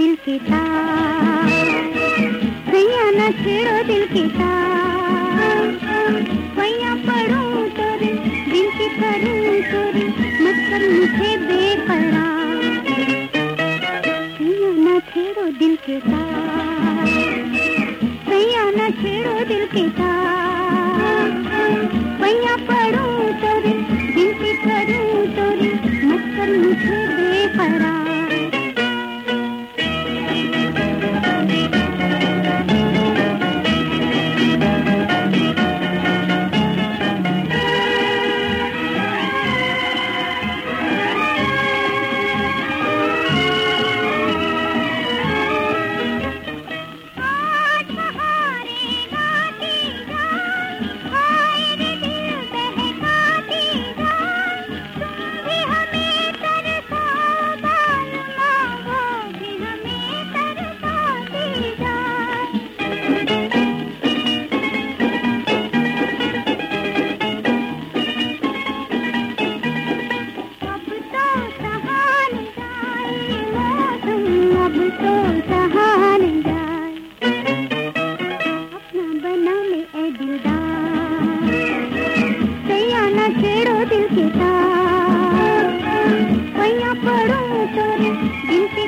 के तार। सैया न छेड़ो दिल के तार। सैया पढ़ो तोरे विनती करूँ तोरे मत कर मुझे बेकरार। सैया न छेड़ो दिल के तार। सैया न छेड़ो दिल के तार। सैया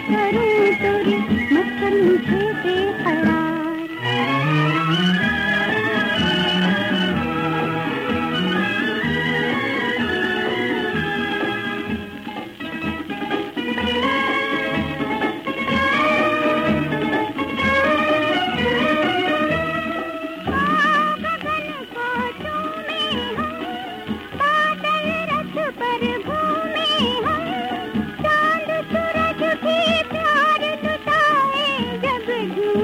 करूँ seguro.